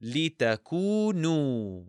لتكونوا.